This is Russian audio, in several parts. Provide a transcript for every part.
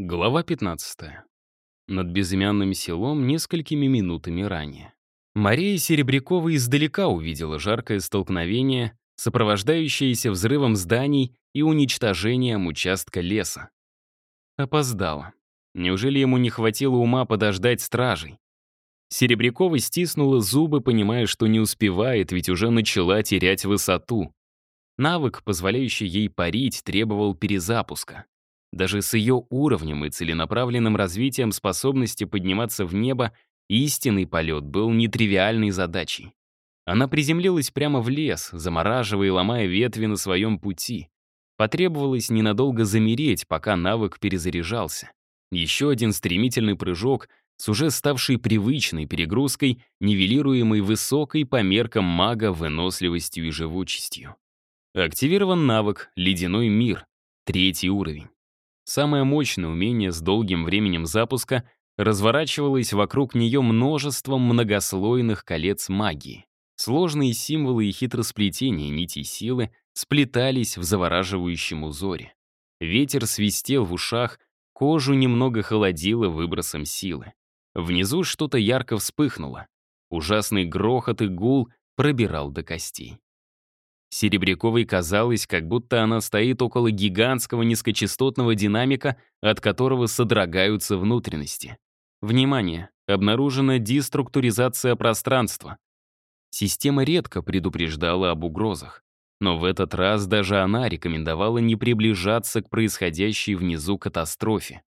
Глава 15. Над безымянным селом несколькими минутами ранее. Мария Серебрякова издалека увидела жаркое столкновение, сопровождающееся взрывом зданий и уничтожением участка леса. Опоздала. Неужели ему не хватило ума подождать стражей? Серебрякова стиснула зубы, понимая, что не успевает, ведь уже начала терять высоту. Навык, позволяющий ей парить, требовал перезапуска. Даже с ее уровнем и целенаправленным развитием способности подниматься в небо истинный полет был нетривиальной задачей. Она приземлилась прямо в лес, замораживая и ломая ветви на своем пути. Потребовалось ненадолго замереть, пока навык перезаряжался. Еще один стремительный прыжок с уже ставшей привычной перегрузкой, нивелируемой высокой по меркам мага выносливостью и живучестью. Активирован навык «Ледяной мир», третий уровень. Самое мощное умение с долгим временем запуска разворачивалось вокруг нее множеством многослойных колец магии. Сложные символы и хитросплетения нитей силы сплетались в завораживающем узоре. Ветер свистел в ушах, кожу немного холодило выбросом силы. Внизу что-то ярко вспыхнуло. Ужасный грохот и гул пробирал до костей. Серебряковой казалось, как будто она стоит около гигантского низкочастотного динамика, от которого содрогаются внутренности. Внимание! Обнаружена деструктуризация пространства. Система редко предупреждала об угрозах. Но в этот раз даже она рекомендовала не приближаться к происходящей внизу катастрофе.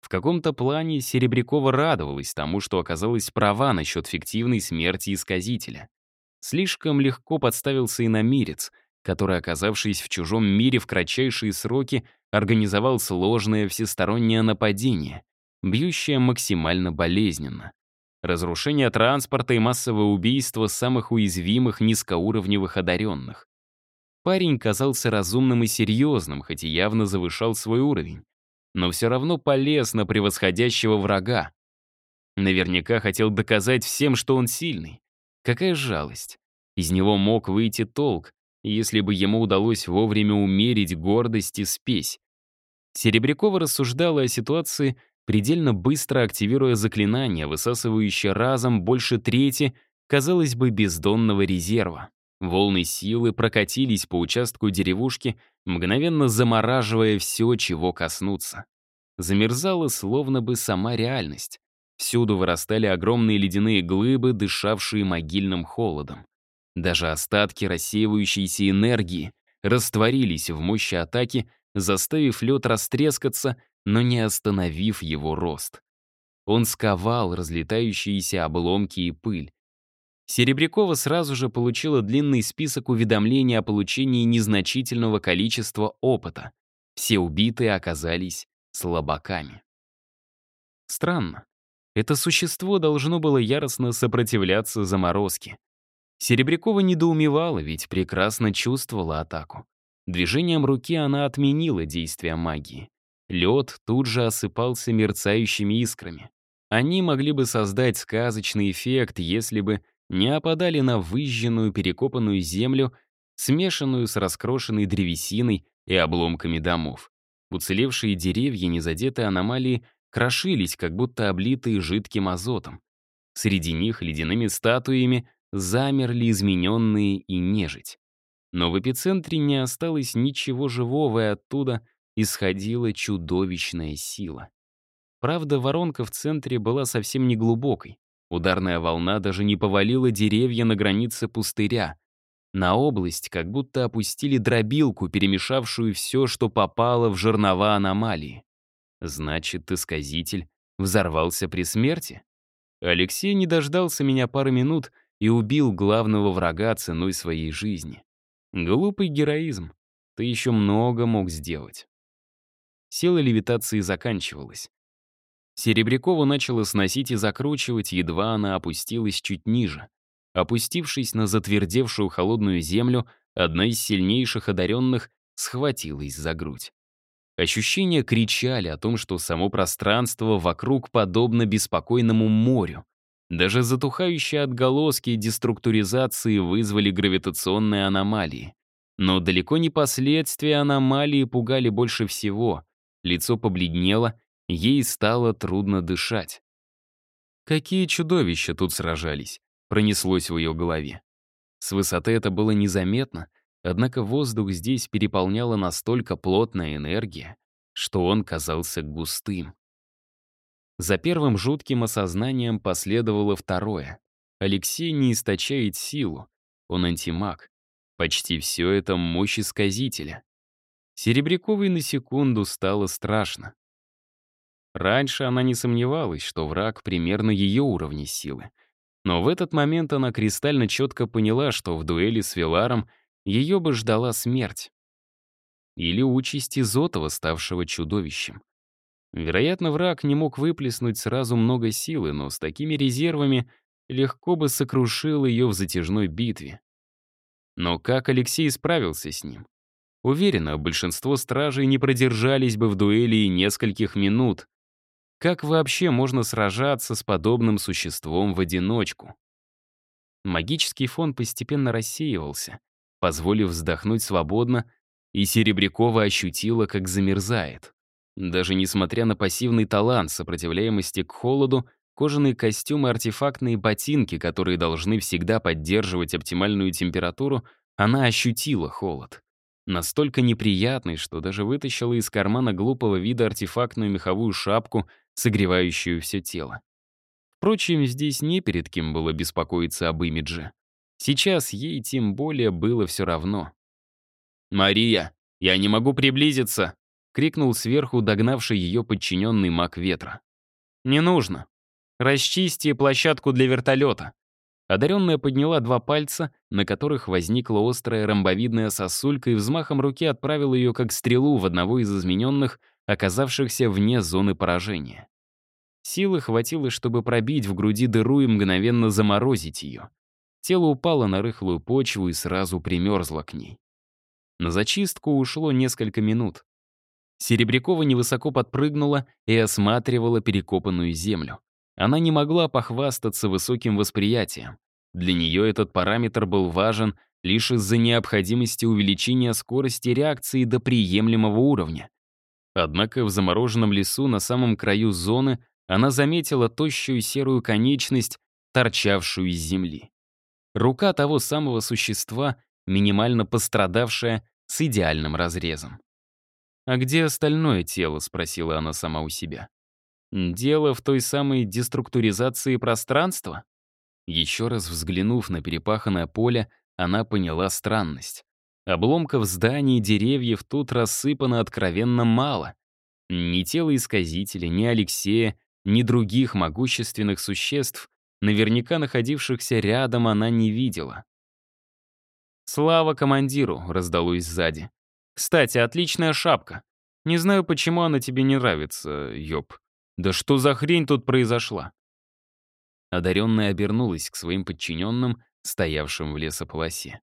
В каком-то плане Серебрякова радовалась тому, что оказалась права насчет фиктивной смерти исказителя. Слишком легко подставился и намирец, который, оказавшись в чужом мире в кратчайшие сроки, организовал сложное всестороннее нападение, бьющее максимально болезненно. Разрушение транспорта и массовое убийство самых уязвимых низкоуровневых одаренных. Парень казался разумным и серьезным, хоть и явно завышал свой уровень. Но все равно полез на превосходящего врага. Наверняка хотел доказать всем, что он сильный. Какая жалость. Из него мог выйти толк, если бы ему удалось вовремя умерить гордость и спесь. Серебрякова рассуждала о ситуации, предельно быстро активируя заклинание, высасывающее разом больше трети, казалось бы, бездонного резерва. Волны силы прокатились по участку деревушки, мгновенно замораживая все, чего коснуться. Замерзала словно бы сама реальность. Всюду вырастали огромные ледяные глыбы, дышавшие могильным холодом. Даже остатки рассеивающейся энергии растворились в мощи атаки, заставив лед растрескаться, но не остановив его рост. Он сковал разлетающиеся обломки и пыль. Серебрякова сразу же получила длинный список уведомлений о получении незначительного количества опыта. Все убитые оказались слабаками. Странно. Это существо должно было яростно сопротивляться заморозке. Серебрякова недоумевала, ведь прекрасно чувствовала атаку. Движением руки она отменила действие магии. Лед тут же осыпался мерцающими искрами. Они могли бы создать сказочный эффект, если бы не опадали на выжженную перекопанную землю, смешанную с раскрошенной древесиной и обломками домов. Уцелевшие деревья, не задетые аномалии, крошились, как будто облитые жидким азотом. Среди них ледяными статуями замерли измененные и нежить. Но в эпицентре не осталось ничего живого, и оттуда исходила чудовищная сила. Правда, воронка в центре была совсем не глубокой. Ударная волна даже не повалила деревья на границе пустыря. На область как будто опустили дробилку, перемешавшую все, что попало в жернова аномалии. Значит, исказитель взорвался при смерти? Алексей не дождался меня пары минут и убил главного врага ценой своей жизни. Глупый героизм. Ты еще много мог сделать. Сила левитации заканчивалась. Серебрякову начала сносить и закручивать, едва она опустилась чуть ниже. Опустившись на затвердевшую холодную землю, одна из сильнейших одаренных схватилась за грудь. Ощущения кричали о том, что само пространство вокруг подобно беспокойному морю. Даже затухающие отголоски деструктуризации вызвали гравитационные аномалии. Но далеко не последствия аномалии пугали больше всего. Лицо побледнело, Ей стало трудно дышать. Какие чудовища тут сражались, пронеслось в ее голове. С высоты это было незаметно, однако воздух здесь переполняла настолько плотная энергия, что он казался густым. За первым жутким осознанием последовало второе. Алексей не источает силу, он антимаг. Почти все это мощь исказителя. Серебряковой на секунду стало страшно. Раньше она не сомневалась, что враг примерно ее уровня силы. Но в этот момент она кристально четко поняла, что в дуэли с Виларом ее бы ждала смерть. Или участь Изотова, ставшего чудовищем. Вероятно, враг не мог выплеснуть сразу много силы, но с такими резервами легко бы сокрушил ее в затяжной битве. Но как Алексей справился с ним? Уверена, большинство стражей не продержались бы в дуэли и нескольких минут. Как вообще можно сражаться с подобным существом в одиночку? Магический фон постепенно рассеивался, позволив вздохнуть свободно, и Серебрякова ощутила, как замерзает. Даже несмотря на пассивный талант сопротивляемости к холоду, кожаные костюмы, артефактные ботинки, которые должны всегда поддерживать оптимальную температуру, она ощутила холод. Настолько неприятный, что даже вытащила из кармана глупого вида артефактную меховую шапку, согревающую все тело. Впрочем, здесь не перед кем было беспокоиться об имидже. Сейчас ей тем более было все равно. «Мария, я не могу приблизиться!» — крикнул сверху догнавший ее подчиненный маг ветра. «Не нужно. Расчисти площадку для вертолета». Одаренная подняла два пальца, на которых возникла острая ромбовидная сосулька и взмахом руки отправила ее как стрелу в одного из измененных, оказавшихся вне зоны поражения. Силы хватило, чтобы пробить в груди дыру и мгновенно заморозить ее. Тело упало на рыхлую почву и сразу примерзло к ней. На зачистку ушло несколько минут. Серебрякова невысоко подпрыгнула и осматривала перекопанную землю. Она не могла похвастаться высоким восприятием. Для нее этот параметр был важен лишь из-за необходимости увеличения скорости реакции до приемлемого уровня. Однако в замороженном лесу на самом краю зоны она заметила тощую серую конечность, торчавшую из земли. Рука того самого существа, минимально пострадавшая, с идеальным разрезом. «А где остальное тело?» — спросила она сама у себя. «Дело в той самой деструктуризации пространства?» Еще раз взглянув на перепаханное поле, она поняла странность. Обломков зданий и деревьев тут рассыпано откровенно мало. Ни тела исказителя, ни Алексея, ни других могущественных существ, наверняка находившихся рядом, она не видела. «Слава командиру!» — раздалось сзади. Кстати, отличная шапка. Не знаю, почему она тебе не нравится, ёб. Да что за хрень тут произошла?» Одаренная обернулась к своим подчиненным, стоявшим в лесополосе.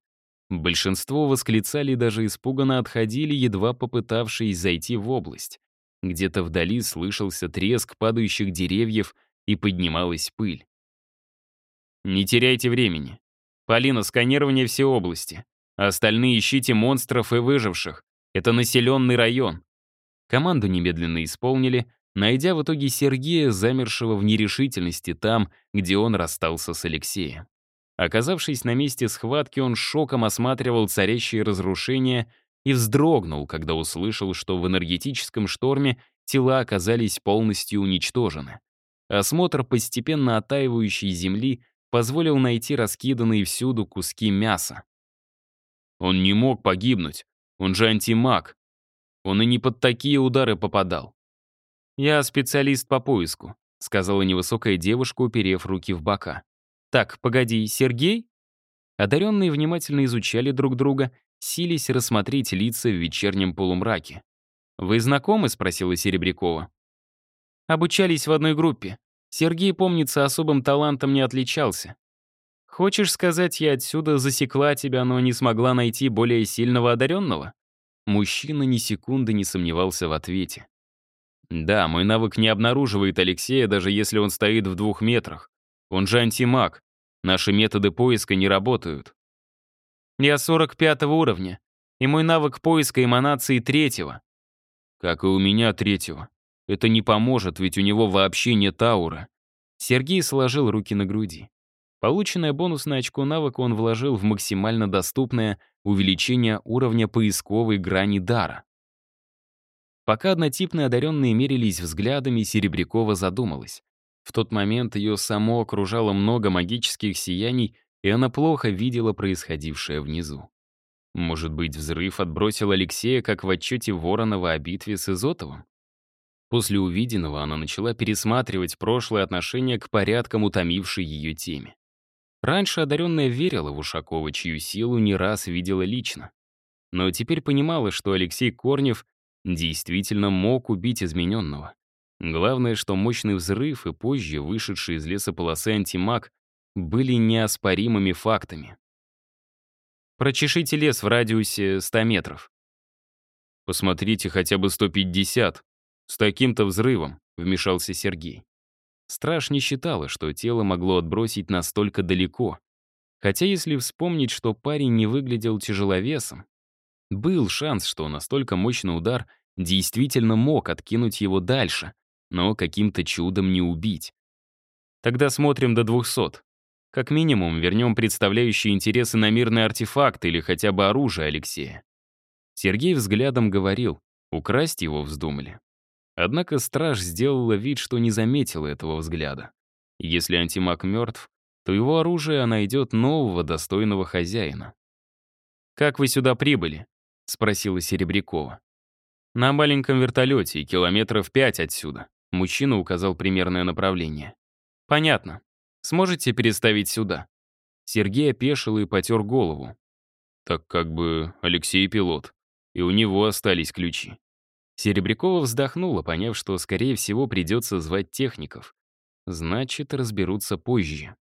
Большинство восклицали и даже испуганно отходили, едва попытавшись зайти в область. Где-то вдали слышался треск падающих деревьев и поднималась пыль. «Не теряйте времени. Полина, сканирование всей области. остальные ищите монстров и выживших. Это населенный район. Команду немедленно исполнили, найдя в итоге Сергея, замершего в нерешительности там, где он расстался с Алексеем. Оказавшись на месте схватки, он шоком осматривал царящие разрушения и вздрогнул, когда услышал, что в энергетическом шторме тела оказались полностью уничтожены. Осмотр постепенно оттаивающей земли позволил найти раскиданные всюду куски мяса. Он не мог погибнуть. Он же антимаг. Он и не под такие удары попадал. «Я специалист по поиску», — сказала невысокая девушка, уперев руки в бока. «Так, погоди, Сергей?» Одаренные внимательно изучали друг друга, сились рассмотреть лица в вечернем полумраке. «Вы знакомы?» — спросила Серебрякова. «Обучались в одной группе. Сергей, помнится, особым талантом не отличался. Хочешь сказать, я отсюда засекла тебя, но не смогла найти более сильного одаренного? Мужчина ни секунды не сомневался в ответе. Да, мой навык не обнаруживает Алексея, даже если он стоит в двух метрах. Он же антимаг. Наши методы поиска не работают. Я 45 уровня, и мой навык поиска эманации третьего. Как и у меня третьего. Это не поможет, ведь у него вообще нет ауры. Сергей сложил руки на груди. Полученное бонусное очко навыка он вложил в максимально доступное увеличение уровня поисковой грани дара. Пока однотипные одаренные мерились взглядами, Серебрякова задумалась. В тот момент ее само окружало много магических сияний, и она плохо видела происходившее внизу. Может быть, взрыв отбросил Алексея, как в отчете Воронова о битве с Изотовым? После увиденного она начала пересматривать прошлое отношение к порядкам, утомившей ее теме. Раньше одаренная верила в Ушакова, чью силу не раз видела лично. Но теперь понимала, что Алексей Корнев действительно мог убить измененного. Главное, что мощный взрыв и позже вышедший из леса полосы антимаг были неоспоримыми фактами. Прочешите лес в радиусе 100 метров. Посмотрите хотя бы 150. С таким-то взрывом, вмешался Сергей. Страж не считала, что тело могло отбросить настолько далеко. Хотя если вспомнить, что парень не выглядел тяжеловесом, был шанс, что настолько мощный удар действительно мог откинуть его дальше, но каким-то чудом не убить. Тогда смотрим до 200. Как минимум, вернем представляющие интересы на мирный артефакт или хотя бы оружие Алексея. Сергей взглядом говорил, украсть его вздумали. Однако страж сделала вид, что не заметила этого взгляда. Если антимаг мертв, то его оружие найдет нового достойного хозяина. «Как вы сюда прибыли?» — спросила Серебрякова. «На маленьком вертолете, километров пять отсюда». Мужчина указал примерное направление. «Понятно. Сможете переставить сюда?» Сергей опешил и потер голову. «Так как бы Алексей пилот, и у него остались ключи». Серебрякова вздохнула, поняв, что, скорее всего, придется звать техников. Значит, разберутся позже.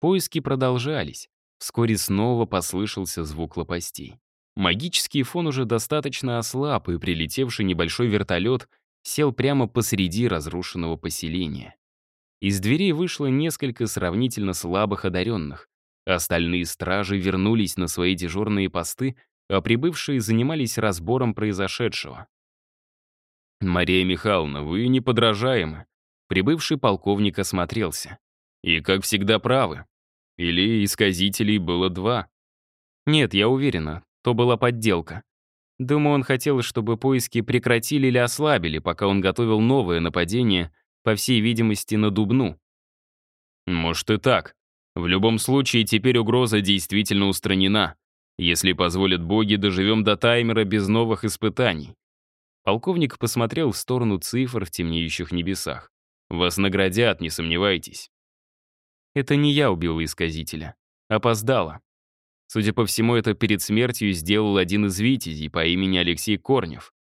Поиски продолжались. Вскоре снова послышался звук лопастей. Магический фон уже достаточно ослаб, и прилетевший небольшой вертолет сел прямо посреди разрушенного поселения. Из дверей вышло несколько сравнительно слабых одаренных. Остальные стражи вернулись на свои дежурные посты, а прибывшие занимались разбором произошедшего. «Мария Михайловна, вы неподражаемы». Прибывший полковник осмотрелся. «И, как всегда, правы. Или исказителей было два». «Нет, я уверена, то была подделка. Думаю, он хотел, чтобы поиски прекратили или ослабили, пока он готовил новое нападение, по всей видимости, на Дубну». «Может и так. В любом случае, теперь угроза действительно устранена. Если позволят боги, доживем до таймера без новых испытаний. Полковник посмотрел в сторону цифр в темнеющих небесах. «Вас наградят, не сомневайтесь». «Это не я убила исказителя. Опоздала. Судя по всему, это перед смертью сделал один из витязей по имени Алексей Корнев».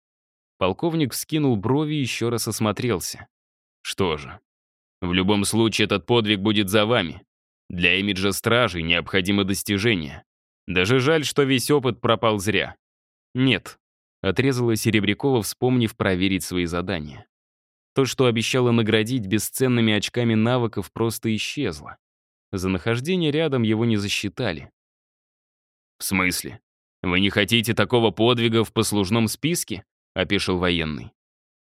Полковник вскинул брови и еще раз осмотрелся. «Что же, в любом случае этот подвиг будет за вами. Для имиджа стражей необходимо достижение. Даже жаль, что весь опыт пропал зря. Нет, Отрезала Серебрякова, вспомнив проверить свои задания. То, что обещала наградить бесценными очками навыков, просто исчезло. За нахождение рядом его не засчитали. «В смысле? Вы не хотите такого подвига в послужном списке?» — опешил военный.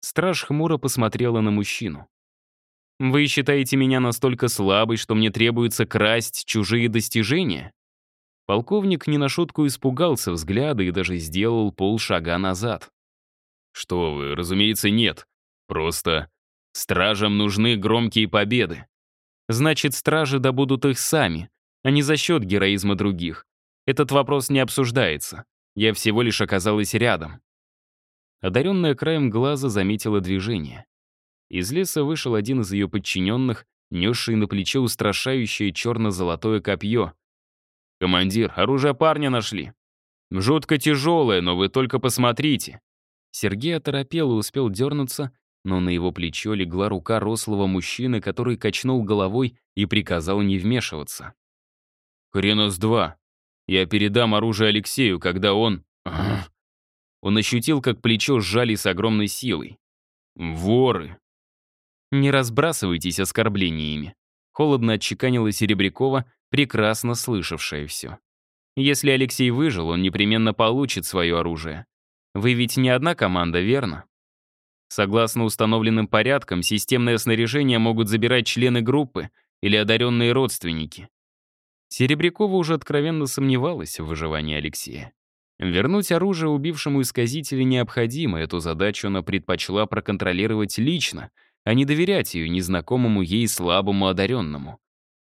Страж хмуро посмотрела на мужчину. «Вы считаете меня настолько слабой, что мне требуется красть чужие достижения?» Полковник не на шутку испугался взгляда и даже сделал полшага назад. «Что вы, разумеется, нет. Просто стражам нужны громкие победы. Значит, стражи добудут их сами, а не за счет героизма других. Этот вопрос не обсуждается. Я всего лишь оказалась рядом». Одаренная краем глаза заметила движение. Из леса вышел один из ее подчиненных, несший на плече устрашающее черно-золотое копье, «Командир, оружие парня нашли. Жутко тяжелое, но вы только посмотрите». Сергей оторопел и успел дернуться, но на его плечо легла рука рослого мужчины, который качнул головой и приказал не вмешиваться. «Хренос-2. Я передам оружие Алексею, когда он...» Он ощутил, как плечо сжали с огромной силой. «Воры!» «Не разбрасывайтесь оскорблениями», — холодно отчеканила Серебрякова, прекрасно слышавшая все. Если Алексей выжил, он непременно получит свое оружие. Вы ведь не одна команда, верно? Согласно установленным порядкам, системное снаряжение могут забирать члены группы или одаренные родственники. Серебрякова уже откровенно сомневалась в выживании Алексея. Вернуть оружие убившему исказителя необходимо, эту задачу она предпочла проконтролировать лично, а не доверять ее незнакомому ей слабому одаренному.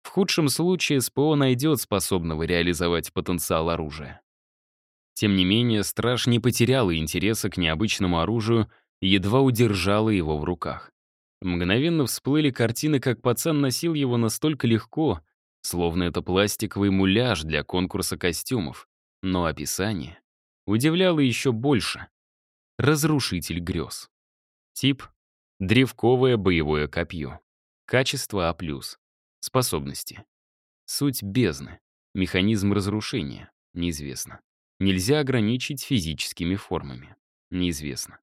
В худшем случае СПО найдет способного реализовать потенциал оружия. Тем не менее, страж не потеряла интереса к необычному оружию и едва удержала его в руках. Мгновенно всплыли картины, как пацан носил его настолько легко, словно это пластиковый муляж для конкурса костюмов. Но описание удивляло еще больше. Разрушитель грез. Тип — древковое боевое копье. Качество А+. Способности. Суть бездны. Механизм разрушения. Неизвестно. Нельзя ограничить физическими формами. Неизвестно.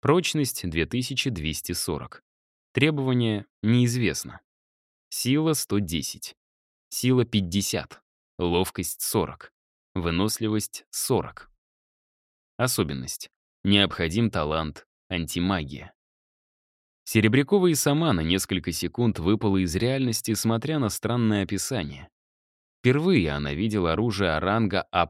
Прочность 2240. Требование неизвестно. Сила 110. Сила 50. Ловкость 40. Выносливость 40. Особенность. Необходим талант антимагия. Серебрякова и сама на несколько секунд выпала из реальности, смотря на странное описание. Впервые она видела оружие ранга А+,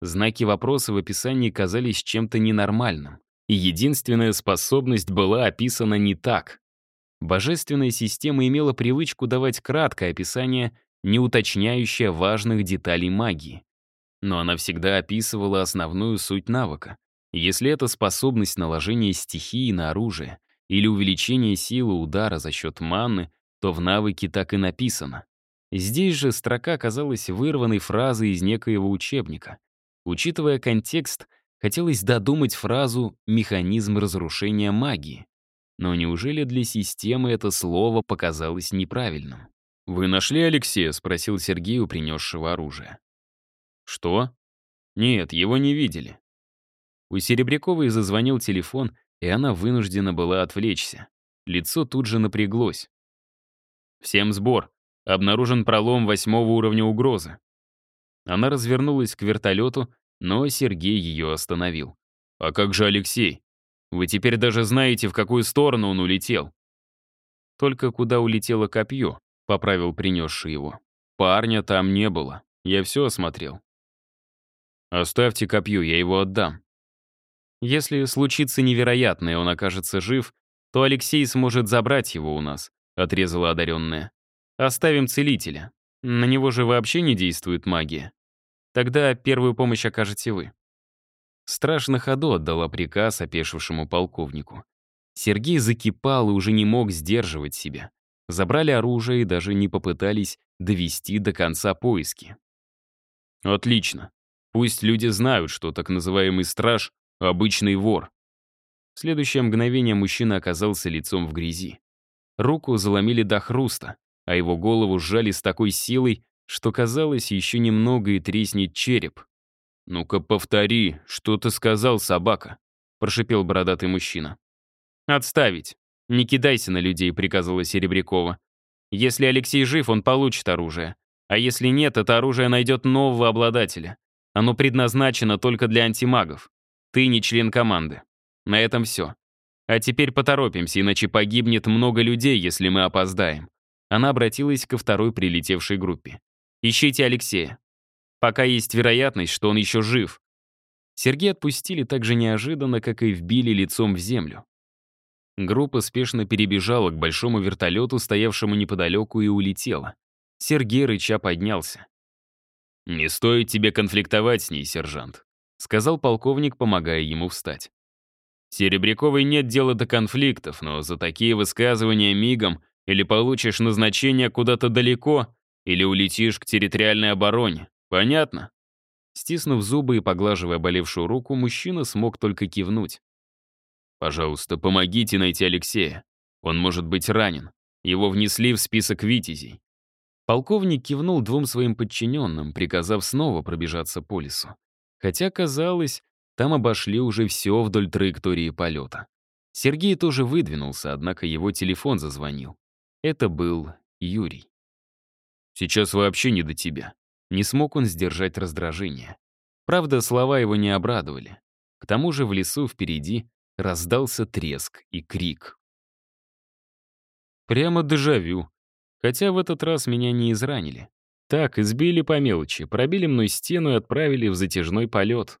знаки вопроса в описании казались чем-то ненормальным. И единственная способность была описана не так. Божественная система имела привычку давать краткое описание, не уточняющее важных деталей магии. Но она всегда описывала основную суть навыка. Если это способность наложения стихии на оружие или увеличение силы удара за счет маны, то в навыке так и написано. Здесь же строка казалась вырванной фразой из некоего учебника. Учитывая контекст, хотелось додумать фразу «механизм разрушения магии». Но неужели для системы это слово показалось неправильным? «Вы нашли Алексея?» — спросил Сергей у принесшего оружие. «Что?» «Нет, его не видели». У Серебряковой зазвонил телефон, и она вынуждена была отвлечься. Лицо тут же напряглось. «Всем сбор. Обнаружен пролом восьмого уровня угрозы». Она развернулась к вертолету, но Сергей ее остановил. «А как же Алексей? Вы теперь даже знаете, в какую сторону он улетел». «Только куда улетело копье», — поправил принесший его. «Парня там не было. Я все осмотрел». «Оставьте копье, я его отдам». «Если случится невероятное, он окажется жив, то Алексей сможет забрать его у нас», — отрезала одаренная. «Оставим целителя. На него же вообще не действует магия. Тогда первую помощь окажете вы». Страж на ходу отдала приказ опешившему полковнику. Сергей закипал и уже не мог сдерживать себя. Забрали оружие и даже не попытались довести до конца поиски. «Отлично. Пусть люди знают, что так называемый страж — обычный вор». В следующее мгновение мужчина оказался лицом в грязи. Руку заломили до хруста, а его голову сжали с такой силой, что казалось, еще немного и треснет череп. «Ну-ка повтори, что ты сказал, собака?» — прошипел бородатый мужчина. «Отставить. Не кидайся на людей», — приказала Серебрякова. «Если Алексей жив, он получит оружие. А если нет, это оружие найдет нового обладателя. Оно предназначено только для антимагов. Ты не член команды. На этом все. А теперь поторопимся, иначе погибнет много людей, если мы опоздаем». Она обратилась ко второй прилетевшей группе. Ищите Алексея. Пока есть вероятность, что он еще жив. Сергея отпустили так же неожиданно, как и вбили лицом в землю. Группа спешно перебежала к большому вертолету, стоявшему неподалеку, и улетела. Сергей рыча поднялся. «Не стоит тебе конфликтовать с ней, сержант», — сказал полковник, помогая ему встать. Серебряковой нет дела до конфликтов, но за такие высказывания мигом или получишь назначение куда-то далеко, или улетишь к территориальной обороне. Понятно?» Стиснув зубы и поглаживая болевшую руку, мужчина смог только кивнуть. «Пожалуйста, помогите найти Алексея. Он может быть ранен. Его внесли в список витязей». Полковник кивнул двум своим подчиненным, приказав снова пробежаться по лесу. Хотя, казалось, там обошли уже все вдоль траектории полета. Сергей тоже выдвинулся, однако его телефон зазвонил. Это был Юрий. Сейчас вообще не до тебя». Не смог он сдержать раздражение. Правда, слова его не обрадовали. К тому же в лесу впереди раздался треск и крик. Прямо дежавю. Хотя в этот раз меня не изранили. Так, избили по мелочи, пробили мной стену и отправили в затяжной полет.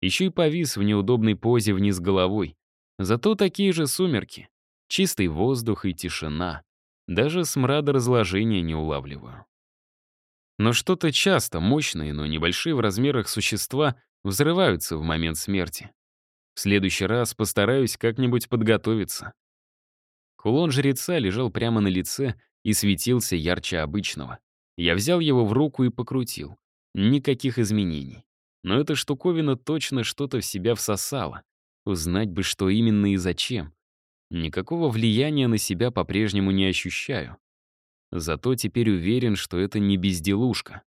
Еще и повис в неудобной позе вниз головой. Зато такие же сумерки. Чистый воздух и тишина. Даже смрада разложения не улавливаю. Но что-то часто мощные, но небольшие в размерах существа взрываются в момент смерти. В следующий раз постараюсь как-нибудь подготовиться. Кулон жреца лежал прямо на лице и светился ярче обычного. Я взял его в руку и покрутил. Никаких изменений. Но эта штуковина точно что-то в себя всосала. Узнать бы, что именно и зачем. Никакого влияния на себя по-прежнему не ощущаю. Зато теперь уверен, что это не безделушка.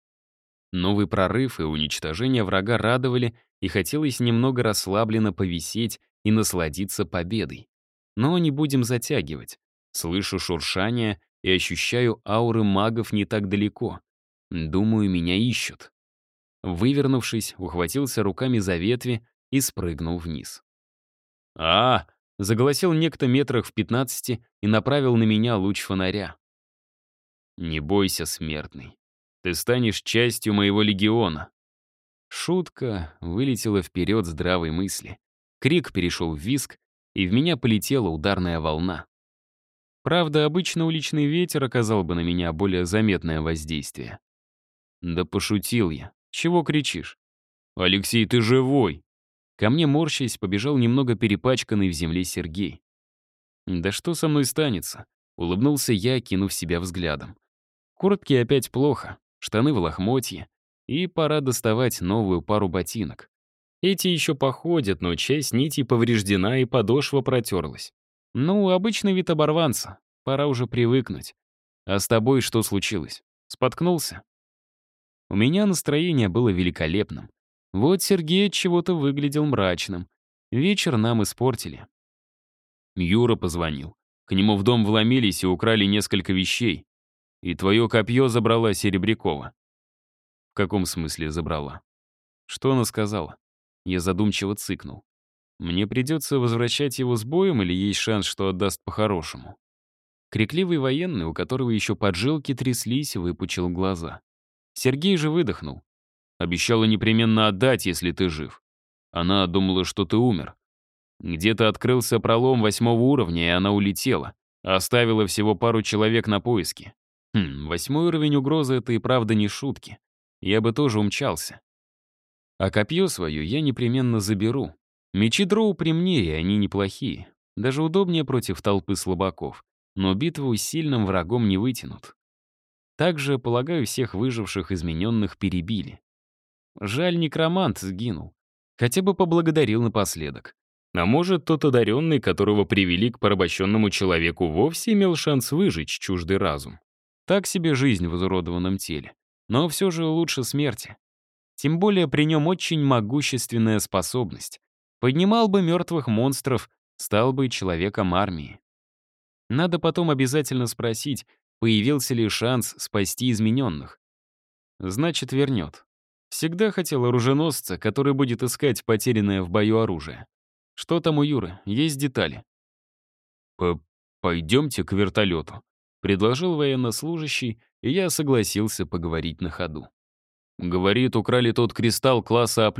Новый прорыв и уничтожение врага радовали, и хотелось немного расслабленно повисеть и насладиться победой. Но не будем затягивать. Слышу шуршание и ощущаю ауры магов не так далеко. Думаю, меня ищут. Вывернувшись, ухватился руками за ветви и спрыгнул вниз. «А!» — заголосил некто метрах в пятнадцати и направил на меня луч фонаря. «Не бойся, смертный. Ты станешь частью моего легиона». Шутка вылетела вперед здравой мысли. Крик перешел в виск, и в меня полетела ударная волна. Правда, обычно уличный ветер оказал бы на меня более заметное воздействие. Да пошутил я. Чего кричишь? «Алексей, ты живой!» Ко мне, морщаясь, побежал немного перепачканный в земле Сергей. «Да что со мной станется?» — улыбнулся я, кинув себя взглядом. Куртки опять плохо, штаны в лохмотье, и пора доставать новую пару ботинок. Эти еще походят, но часть нити повреждена и подошва протерлась. Ну, обычный вид оборванца, пора уже привыкнуть. А с тобой что случилось? Споткнулся? У меня настроение было великолепным. Вот Сергей чего-то выглядел мрачным. Вечер нам испортили. Юра позвонил. К нему в дом вломились и украли несколько вещей. И твое копье забрала Серебрякова. В каком смысле забрала? Что она сказала? Я задумчиво цыкнул. Мне придется возвращать его с боем или есть шанс, что отдаст по-хорошему? Крикливый военный, у которого еще поджилки тряслись, выпучил глаза. Сергей же выдохнул. Обещала непременно отдать, если ты жив. Она думала, что ты умер. Где-то открылся пролом восьмого уровня, и она улетела. Оставила всего пару человек на поиски. Хм, восьмой уровень угрозы — это и правда не шутки. Я бы тоже умчался. А копье свое я непременно заберу. Мечи дроу при мне, и они неплохие. Даже удобнее против толпы слабаков. Но битву с сильным врагом не вытянут. Также, полагаю, всех выживших измененных перебили. Жаль, некромант сгинул. Хотя бы поблагодарил напоследок. А может, тот одаренный, которого привели к порабощенному человеку, вовсе имел шанс выжечь чуждый разум. Так себе жизнь в изуродованном теле. Но все же лучше смерти. Тем более при нем очень могущественная способность. Поднимал бы мертвых монстров, стал бы человеком армии. Надо потом обязательно спросить, появился ли шанс спасти измененных. Значит, вернет. Всегда хотел оруженосца, который будет искать потерянное в бою оружие. Что там у Юры? Есть детали? «Пойдемте к вертолету», — предложил военнослужащий, и я согласился поговорить на ходу. Говорит, украли тот кристалл класса А+,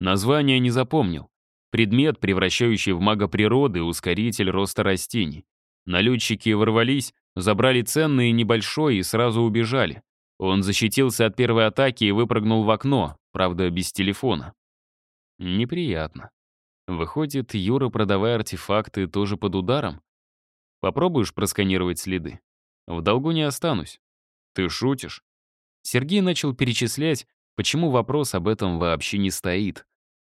название не запомнил. Предмет, превращающий в мага природы, ускоритель роста растений. Налетчики ворвались, забрали ценный и небольшой и сразу убежали. Он защитился от первой атаки и выпрыгнул в окно, правда, без телефона. Неприятно. Выходит, Юра, продавая артефакты, тоже под ударом? Попробуешь просканировать следы? В долгу не останусь. Ты шутишь? Сергей начал перечислять, почему вопрос об этом вообще не стоит.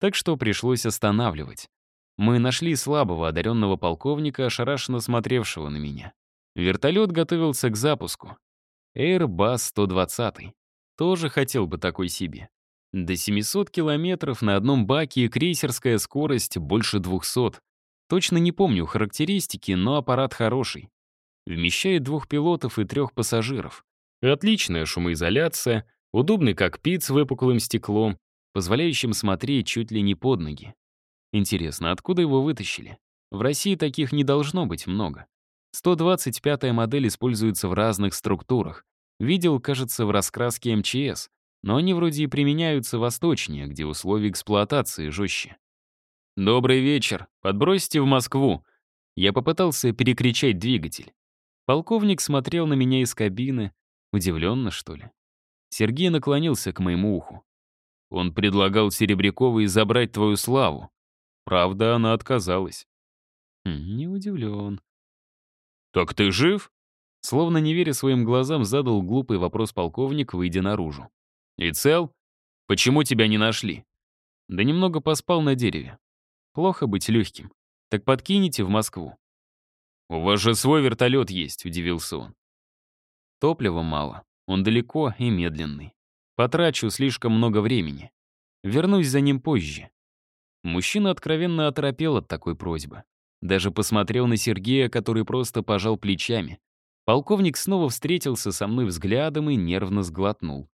Так что пришлось останавливать. Мы нашли слабого одаренного полковника, ошарашенно смотревшего на меня. Вертолет готовился к запуску. Airbus 120. Тоже хотел бы такой себе. До 700 километров на одном баке и крейсерская скорость больше 200. Точно не помню характеристики, но аппарат хороший. Вмещает двух пилотов и трех пассажиров. Отличная шумоизоляция, удобный кокпит с выпуклым стеклом, позволяющим смотреть чуть ли не под ноги. Интересно, откуда его вытащили? В России таких не должно быть много. 125-я модель используется в разных структурах. Видел, кажется, в раскраске МЧС, но они вроде и применяются восточнее, где условия эксплуатации жестче. «Добрый вечер. Подбросьте в Москву». Я попытался перекричать двигатель. Полковник смотрел на меня из кабины. Удивленно, что ли? Сергей наклонился к моему уху. Он предлагал Серебряковой забрать твою славу. Правда, она отказалась. Хм, не удивлен. «Так ты жив?» Словно не веря своим глазам, задал глупый вопрос полковник, выйдя наружу. «И цел? Почему тебя не нашли?» «Да немного поспал на дереве. Плохо быть легким. Так подкините в Москву». «У вас же свой вертолет есть», — удивился он. «Топлива мало. Он далеко и медленный. Потрачу слишком много времени. Вернусь за ним позже». Мужчина откровенно оторопел от такой просьбы. Даже посмотрел на Сергея, который просто пожал плечами. Полковник снова встретился со мной взглядом и нервно сглотнул.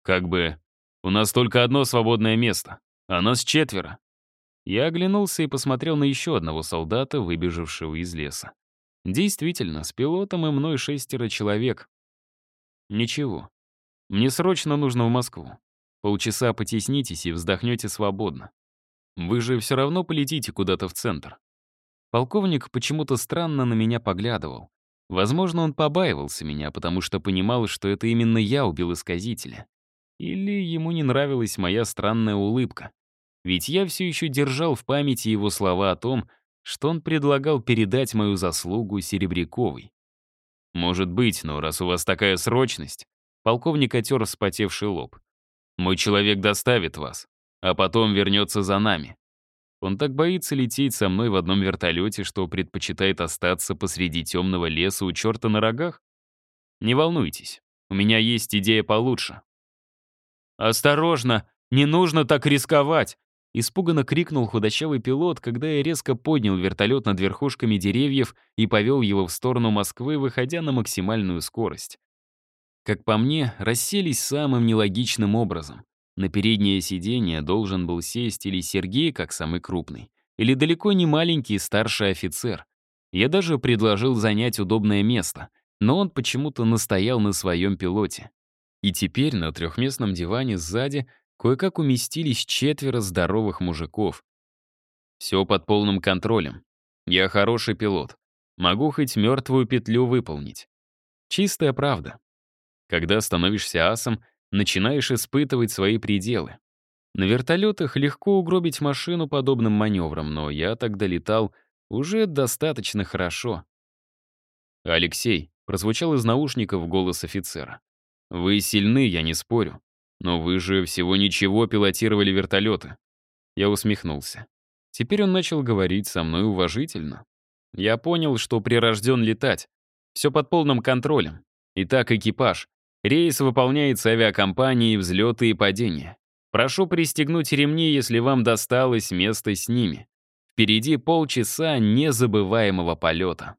«Как бы... У нас только одно свободное место, а нас четверо». Я оглянулся и посмотрел на еще одного солдата, выбежавшего из леса. Действительно, с пилотом и мной шестеро человек. Ничего. Мне срочно нужно в Москву. Полчаса потеснитесь и вздохнете свободно. Вы же все равно полетите куда-то в центр. Полковник почему-то странно на меня поглядывал. Возможно, он побаивался меня, потому что понимал, что это именно я убил исказителя. Или ему не нравилась моя странная улыбка. Ведь я все еще держал в памяти его слова о том, что он предлагал передать мою заслугу Серебряковой. «Может быть, но раз у вас такая срочность...» Полковник отер вспотевший лоб. «Мой человек доставит вас, а потом вернется за нами. Он так боится лететь со мной в одном вертолете, что предпочитает остаться посреди темного леса у черта на рогах? Не волнуйтесь, у меня есть идея получше. «Осторожно! Не нужно так рисковать!» Испуганно крикнул худощавый пилот, когда я резко поднял вертолет над верхушками деревьев и повел его в сторону Москвы, выходя на максимальную скорость. Как по мне, расселись самым нелогичным образом. На переднее сиденье должен был сесть или Сергей, как самый крупный, или далеко не маленький старший офицер. Я даже предложил занять удобное место, но он почему-то настоял на своем пилоте. И теперь на трехместном диване сзади кое-как уместились четверо здоровых мужиков. Все под полным контролем. Я хороший пилот. Могу хоть мертвую петлю выполнить. Чистая правда. Когда становишься асом, начинаешь испытывать свои пределы. На вертолетах легко угробить машину подобным маневром, но я тогда летал уже достаточно хорошо. «Алексей», — прозвучал из наушников голос офицера. «Вы сильны, я не спорю. Но вы же всего ничего пилотировали вертолеты». Я усмехнулся. Теперь он начал говорить со мной уважительно. Я понял, что прирожден летать. Все под полным контролем. Итак, экипаж. Рейс выполняется авиакомпанией взлеты и падения. Прошу пристегнуть ремни, если вам досталось место с ними. Впереди полчаса незабываемого полета.